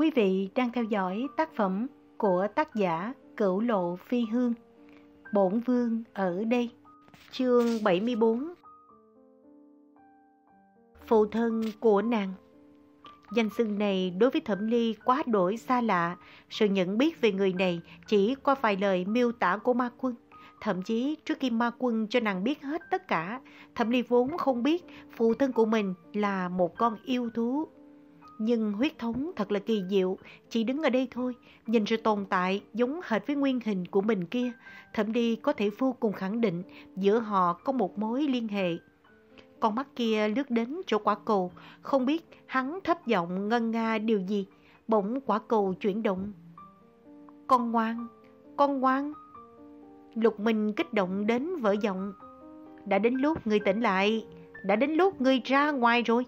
Quý vị đang theo dõi tác phẩm của tác giả Cửu Lộ Phi Hương. Bổn Vương ở đây. Chương 74 Phụ thân của nàng Danh xưng này đối với Thẩm Ly quá đổi xa lạ. Sự nhận biết về người này chỉ qua vài lời miêu tả của ma quân. Thậm chí trước khi ma quân cho nàng biết hết tất cả, Thẩm Ly vốn không biết phụ thân của mình là một con yêu thú. Nhưng huyết thống thật là kỳ diệu, chỉ đứng ở đây thôi, nhìn sự tồn tại giống hệt với nguyên hình của mình kia. thậm đi có thể vô cùng khẳng định giữa họ có một mối liên hệ. Con mắt kia lướt đến chỗ quả cầu, không biết hắn thấp giọng ngân nga điều gì. Bỗng quả cầu chuyển động. Con ngoan, con ngoan. Lục Minh kích động đến vỡ giọng. Đã đến lúc người tỉnh lại, đã đến lúc người ra ngoài rồi.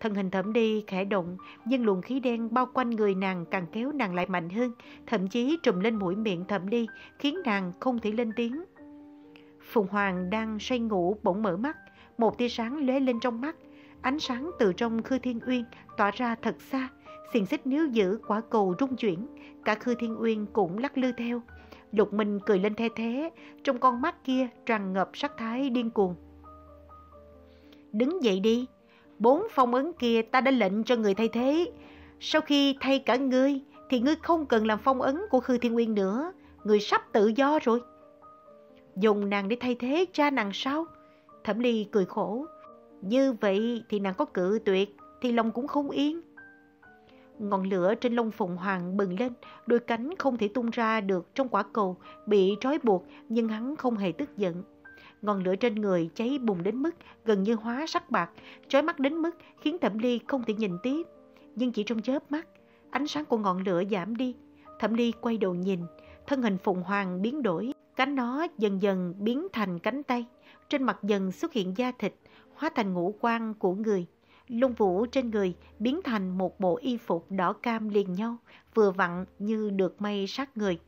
Thân hình thẩm đi khẽ động, nhưng luồng khí đen bao quanh người nàng càng kéo nàng lại mạnh hơn, thậm chí trùm lên mũi miệng thẩm đi, khiến nàng không thể lên tiếng. Phùng Hoàng đang say ngủ bỗng mở mắt, một tia sáng lóe lên trong mắt, ánh sáng từ trong Khư Thiên Uyên tỏa ra thật xa, xiềng xích níu giữ quả cầu rung chuyển, cả Khư Thiên Uyên cũng lắc lư theo. Lục Minh cười lên the thế, trong con mắt kia tràn ngập sắc thái điên cuồng. Đứng dậy đi, bốn phong ấn kia ta đã lệnh cho người thay thế. Sau khi thay cả ngươi, thì ngươi không cần làm phong ấn của Khư Thiên nguyên nữa, ngươi sắp tự do rồi. Dùng nàng để thay thế cha nàng sao? Thẩm Ly cười khổ. Như vậy thì nàng có cự tuyệt, thì lòng cũng không yên. Ngọn lửa trên lông phụng hoàng bừng lên, đôi cánh không thể tung ra được trong quả cầu, bị trói buộc nhưng hắn không hề tức giận. Ngọn lửa trên người cháy bùng đến mức gần như hóa sắc bạc, chói mắt đến mức khiến Thẩm Ly không thể nhìn tiếp. Nhưng chỉ trong chớp mắt, ánh sáng của ngọn lửa giảm đi. Thẩm Ly quay đầu nhìn, thân hình phụng hoàng biến đổi, cánh nó dần dần biến thành cánh tay. Trên mặt dần xuất hiện da thịt, hóa thành ngũ quan của người. Lông vũ trên người biến thành một bộ y phục đỏ cam liền nhau, vừa vặn như được may sát người.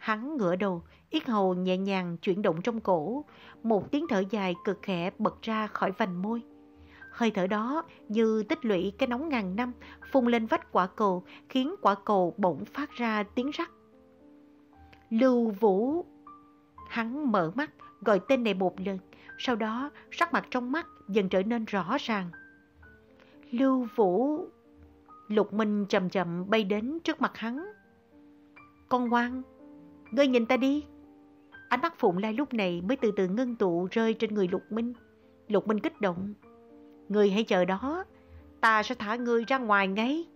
Hắn ngửa đầu, yết hầu nhẹ nhàng chuyển động trong cổ, một tiếng thở dài cực khẽ bật ra khỏi vành môi. Hơi thở đó như tích lũy cái nóng ngàn năm, phun lên vách quả cầu, khiến quả cầu bỗng phát ra tiếng rắc. Lưu Vũ! Hắn mở mắt, gọi tên này một lần, sau đó sắc mặt trong mắt dần trở nên rõ ràng. Lưu Vũ! Lục Minh chậm chậm bay đến trước mặt hắn. Con ngoan, ngươi nhìn ta đi. Ánh mắt Phụng Lai lúc này mới từ từ ngưng tụ rơi trên người Lục Minh. Lục Minh kích động. Ngươi hãy chờ đó, ta sẽ thả ngươi ra ngoài ngay.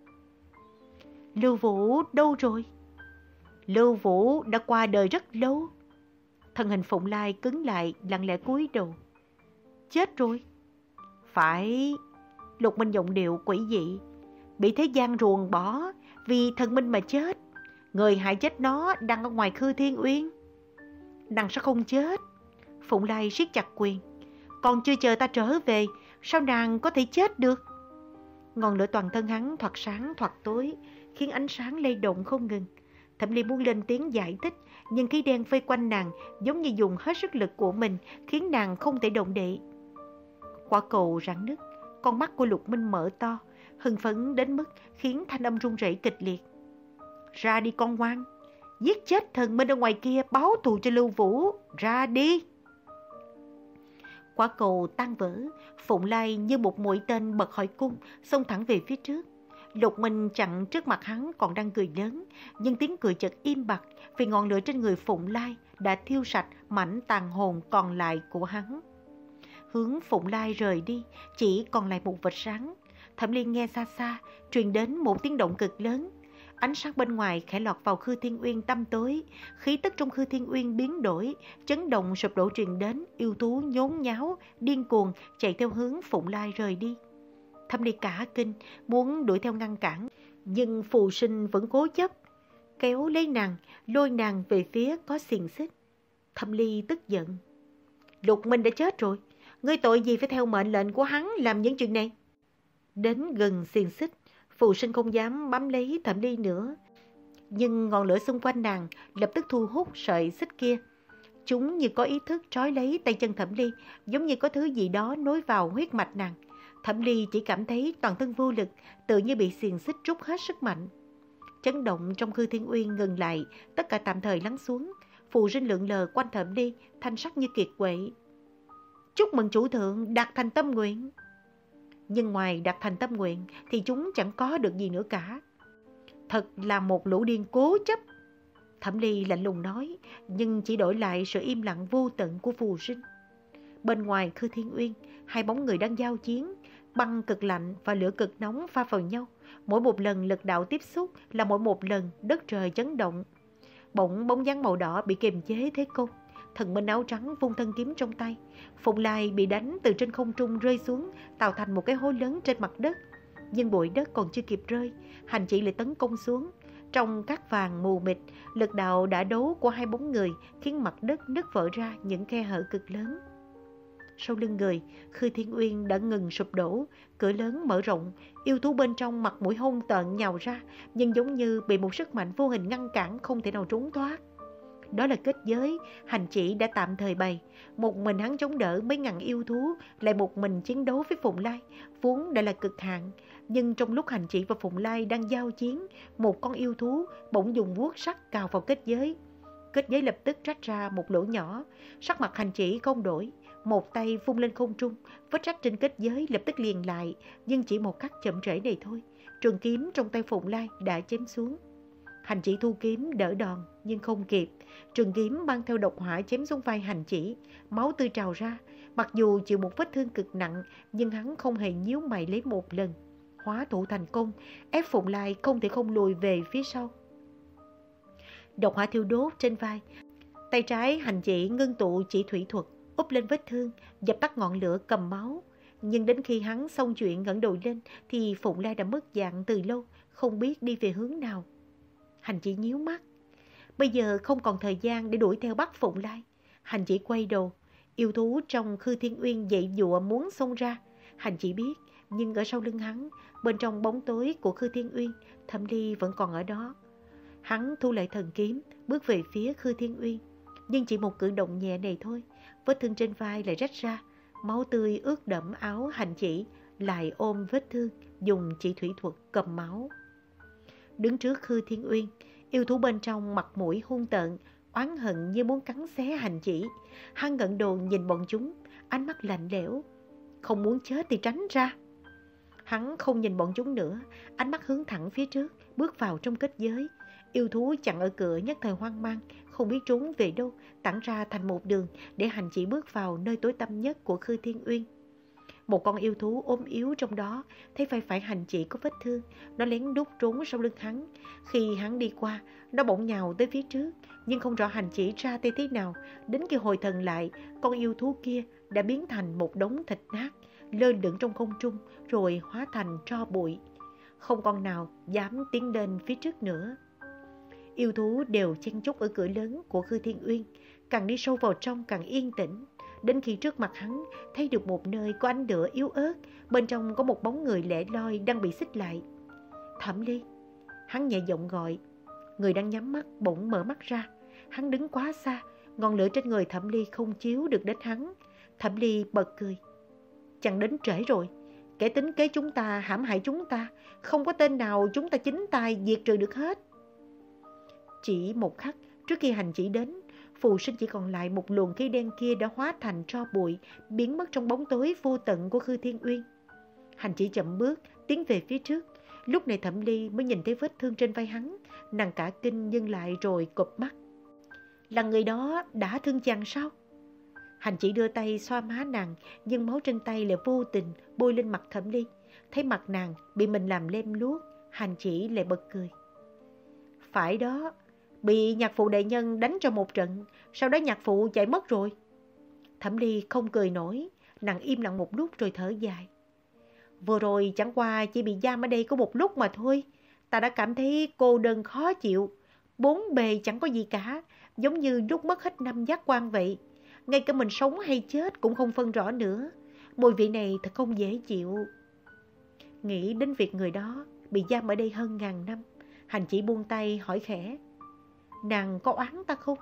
Lưu Vũ đâu rồi? Lưu Vũ đã qua đời rất lâu. Thân hình Phụng Lai cứng lại, lặng lẽ cúi đầu. Chết rồi. Phải, Lục Minh giọng điệu quỷ dị. Bị thế gian ruồng bỏ vì thần minh mà chết. Người hại chết nó đang ở ngoài khư thiên uyên. Nàng sẽ không chết. Phụng Lai siết chặt quyền. Còn chưa chờ ta trở về, sao nàng có thể chết được? Ngọn lửa toàn thân hắn thoạt sáng thoạt tối, khiến ánh sáng lay động không ngừng. Thẩm Ly muốn lên tiếng giải thích, nhưng khí đen vây quanh nàng giống như dùng hết sức lực của mình, khiến nàng không thể động đậy. Quả cầu rạn nứt, con mắt của Lục Minh mở to, hưng phấn đến mức khiến thanh âm run rẩy kịch liệt. Ra đi con ngoan, giết chết thần minh ở ngoài kia báo thù cho Lưu Vũ, ra đi. Quả cầu tan vỡ, Phụng Lai như một mũi tên bật khỏi cung, xông thẳng về phía trước. Lục Minh chặn trước mặt hắn còn đang cười lớn, nhưng tiếng cười chợt im bặt vì ngọn lửa trên người Phụng Lai đã thiêu sạch mảnh tàn hồn còn lại của hắn. Hướng Phụng Lai rời đi, chỉ còn lại một vệt sáng. Thẩm Liên nghe xa xa, truyền đến một tiếng động cực lớn. Ánh sáng bên ngoài khẽ lọt vào Khư Thiên Uyên tâm tối, khí tức trong Khư Thiên Uyên biến đổi, chấn động sụp đổ truyền đến, yêu thú nhốn nháo, điên cuồng chạy theo hướng Phụng Lai rời đi. Thâm Ly cả kinh, muốn đuổi theo ngăn cản, nhưng phù sinh vẫn cố chấp, kéo lấy nàng, lôi nàng về phía có xiềng xích. Thâm Ly tức giận. Lục Minh đã chết rồi, ngươi tội gì phải theo mệnh lệnh của hắn làm những chuyện này? Đến gần xiềng xích, phù sinh không dám bám lấy Thẩm Ly nữa. Nhưng ngọn lửa xung quanh nàng lập tức thu hút sợi xích kia. Chúng như có ý thức trói lấy tay chân Thẩm Ly, giống như có thứ gì đó nối vào huyết mạch nàng. Thẩm Ly chỉ cảm thấy toàn thân vô lực, tự như bị xiềng xích rút hết sức mạnh. Chấn động trong khư thiên uyên ngừng lại, tất cả tạm thời lắng xuống. Phù sinh lượng lờ quanh Thẩm Ly, thanh sắc như kiệt quệ. Chúc mừng chủ thượng đạt thành tâm nguyện. Nhưng ngoài đặt thành tâm nguyện thì chúng chẳng có được gì nữa cả. Thật là một lũ điên cố chấp. Thẩm Ly lạnh lùng nói, nhưng chỉ đổi lại sự im lặng vô tận của phù sinh. Bên ngoài Khư Thiên Uyên, hai bóng người đang giao chiến, băng cực lạnh và lửa cực nóng pha vào nhau. Mỗi một lần lực đạo tiếp xúc là mỗi một lần đất trời chấn động. Bỗng bóng dáng màu đỏ bị kiềm chế thế công. Thần minh áo trắng vung thân kiếm trong tay. Phụng Lai bị đánh từ trên không trung rơi xuống, tạo thành một cái hố lớn trên mặt đất. Nhưng bụi đất còn chưa kịp rơi, hành chỉ lại tấn công xuống. Trong các vàng mù mịt, lực đạo đã đấu của hai bóng người khiến mặt đất nứt vỡ ra những khe hở cực lớn. Sau lưng người, Khư Thiên Uyên đã ngừng sụp đổ, cửa lớn mở rộng, yêu thú bên trong mặt mũi hung tợn nhào ra, nhưng giống như bị một sức mạnh vô hình ngăn cản không thể nào trốn thoát. Đó là kết giới, hành chỉ đã tạm thời bày. Một mình hắn chống đỡ mấy ngàn yêu thú, lại một mình chiến đấu với Phụng Lai, vốn đã là cực hạn. Nhưng trong lúc hành chỉ và Phụng Lai đang giao chiến, một con yêu thú bỗng dùng vuốt sắt cào vào kết giới. Kết giới lập tức rách ra một lỗ nhỏ, sắc mặt hành chỉ không đổi. Một tay vung lên không trung, vết rách trên kết giới lập tức liền lại, nhưng chỉ một cách chậm trễ này thôi. Trường kiếm trong tay Phụng Lai đã chém xuống. Hành chỉ thu kiếm đỡ đòn, nhưng không kịp. Trường kiếm mang theo độc hỏa chém xuống vai hành chỉ, máu tươi trào ra. Mặc dù chịu một vết thương cực nặng, nhưng hắn không hề nhíu mày lấy một lần. Hóa thủ thành công, ép Phụng Lai không thể không lùi về phía sau. Độc hỏa thiêu đốt trên vai. Tay trái hành chỉ ngưng tụ chỉ thủy thuật, úp lên vết thương, dập tắt ngọn lửa cầm máu. Nhưng đến khi hắn xong chuyện ngẩng đầu lên thì Phụng Lai đã mất dạng từ lâu, không biết đi về hướng nào. Hành chỉ nhíu mắt. Bây giờ không còn thời gian để đuổi theo bắt Phụng Lai. Hành chỉ quay đầu. Yêu thú trong Khư Thiên Uyên dậy dụa muốn xông ra. Hành chỉ biết, nhưng ở sau lưng hắn, bên trong bóng tối của Khư Thiên Uyên, Thẩm Ly vẫn còn ở đó. Hắn thu lại thần kiếm, bước về phía Khư Thiên Uyên. Nhưng chỉ một cử động nhẹ này thôi, vết thương trên vai lại rách ra, máu tươi ướt đẫm áo hành chỉ, lại ôm vết thương, dùng chỉ thủy thuật cầm máu. Đứng trước Khư Thiên Uyên, yêu thú bên trong mặt mũi hung tợn, oán hận như muốn cắn xé hành chỉ. Hắn ngận đồ nhìn bọn chúng, ánh mắt lạnh lẽo. Không muốn chết thì tránh ra. Hắn không nhìn bọn chúng nữa, ánh mắt hướng thẳng phía trước, bước vào trong kết giới. Yêu thú chặn ở cửa nhất thời hoang mang, không biết trốn về đâu, tản ra thành một đường để hành chỉ bước vào nơi tối tăm nhất của Khư Thiên Uyên. Một con yêu thú ôm yếu trong đó, thấy phải phải hành chỉ có vết thương, nó lén đút trốn sau lưng hắn. Khi hắn đi qua, nó bỗng nhào tới phía trước, nhưng không rõ hành chỉ ra tay thế nào. Đến khi hồi thần lại, con yêu thú kia đã biến thành một đống thịt nát, lơ lửng trong không trung, rồi hóa thành tro bụi. Không con nào dám tiến lên phía trước nữa. Yêu thú đều chen chúc ở cửa lớn của Khư Thiên Uyên, càng đi sâu vào trong càng yên tĩnh. Đến khi trước mặt hắn thấy được một nơi có ánh lửa yếu ớt, bên trong có một bóng người lẻ loi đang bị xích lại. Thẩm Ly, hắn nhẹ giọng gọi. Người đang nhắm mắt bỗng mở mắt ra. Hắn đứng quá xa, ngọn lửa trên người Thẩm Ly không chiếu được đến hắn. Thẩm Ly bật cười. Chẳng đến trễ rồi, kẻ tính kế chúng ta hãm hại chúng ta, không có tên nào chúng ta chính tay diệt trừ được hết. Chỉ một khắc trước khi hành chỉ đến, phù sinh chỉ còn lại một luồng khí đen kia đã hóa thành tro bụi, biến mất trong bóng tối vô tận của Khư Thiên Uyên. Hành chỉ chậm bước, tiến về phía trước. Lúc này Thẩm Ly mới nhìn thấy vết thương trên vai hắn, nàng cả kinh nhưng lại rồi cụp mắt. Là người đó đã thương chàng sao? Hành chỉ đưa tay xoa má nàng, nhưng máu trên tay lại vô tình bôi lên mặt Thẩm Ly. Thấy mặt nàng bị mình làm lem luốc, hành chỉ lại bật cười. Phải đó, bị nhạc phụ đại nhân đánh cho một trận, sau đó nhạc phụ chạy mất rồi. Thẩm Ly không cười nổi, nàng im lặng một lúc rồi thở dài. Vừa rồi chẳng qua chỉ bị giam ở đây có một lúc mà thôi. Ta đã cảm thấy cô đơn khó chịu, bốn bề chẳng có gì cả, giống như rút mất hết năm giác quan vậy. Ngay cả mình sống hay chết cũng không phân rõ nữa. Mùi vị này thật không dễ chịu. Nghĩ đến việc người đó bị giam ở đây hơn ngàn năm, hành chỉ buông tay hỏi khẽ. Nàng có oán ta không?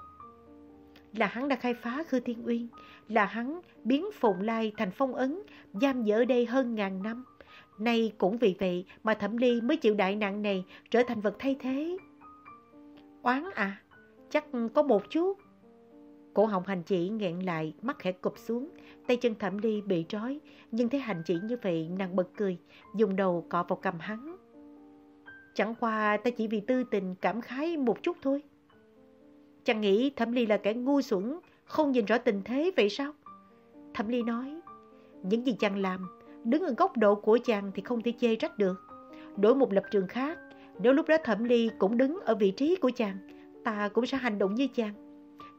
là hắn đã khai phá Khư Thiên Uyên, là hắn biến Phụng Lai thành phong ấn, giam giữ ở đây hơn ngàn năm. Nay cũng vì vậy mà Thẩm Ly mới chịu đại nạn này trở thành vật thay thế. Oán à, chắc có một chút. Cổ họng hành chỉ nghẹn lại, mắt khẽ cụp xuống, tay chân Thẩm Ly bị trói, nhưng thấy hành chỉ như vậy nàng bật cười, dùng đầu cọ vào cầm hắn. Chẳng qua ta chỉ vì tư tình cảm khái một chút thôi chàng nghĩ Thẩm Ly là kẻ ngu xuẩn, không nhìn rõ tình thế vậy sao? Thẩm Ly nói, những gì chàng làm, đứng ở góc độ của chàng thì không thể chê trách được. Đổi một lập trường khác, nếu lúc đó Thẩm Ly cũng đứng ở vị trí của chàng, ta cũng sẽ hành động như chàng.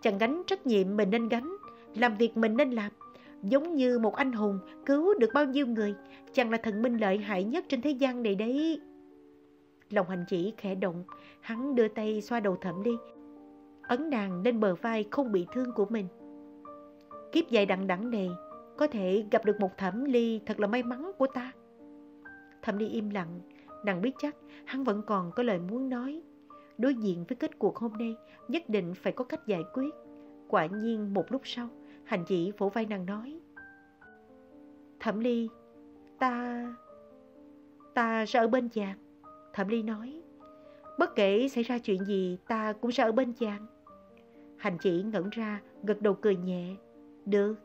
Chàng gánh trách nhiệm mình nên gánh, làm việc mình nên làm. Giống như một anh hùng cứu được bao nhiêu người, chàng là thần minh lợi hại nhất trên thế gian này đấy. Lòng hành chỉ khẽ động, hắn đưa tay xoa đầu Thẩm Ly, ấn nàng lên bờ vai không bị thương của mình. Kiếp dài đặng đẳng này, có thể gặp được một thẩm ly thật là may mắn của ta. Thẩm ly im lặng, nàng biết chắc hắn vẫn còn có lời muốn nói. Đối diện với kết cuộc hôm nay, nhất định phải có cách giải quyết. Quả nhiên một lúc sau, hành chỉ vỗ vai nàng nói. Thẩm ly, ta... ta sẽ ở bên chàng. Thẩm ly nói. Bất kể xảy ra chuyện gì, ta cũng sẽ ở bên chàng. Hành chỉ ngẩn ra, gật đầu cười nhẹ. Được.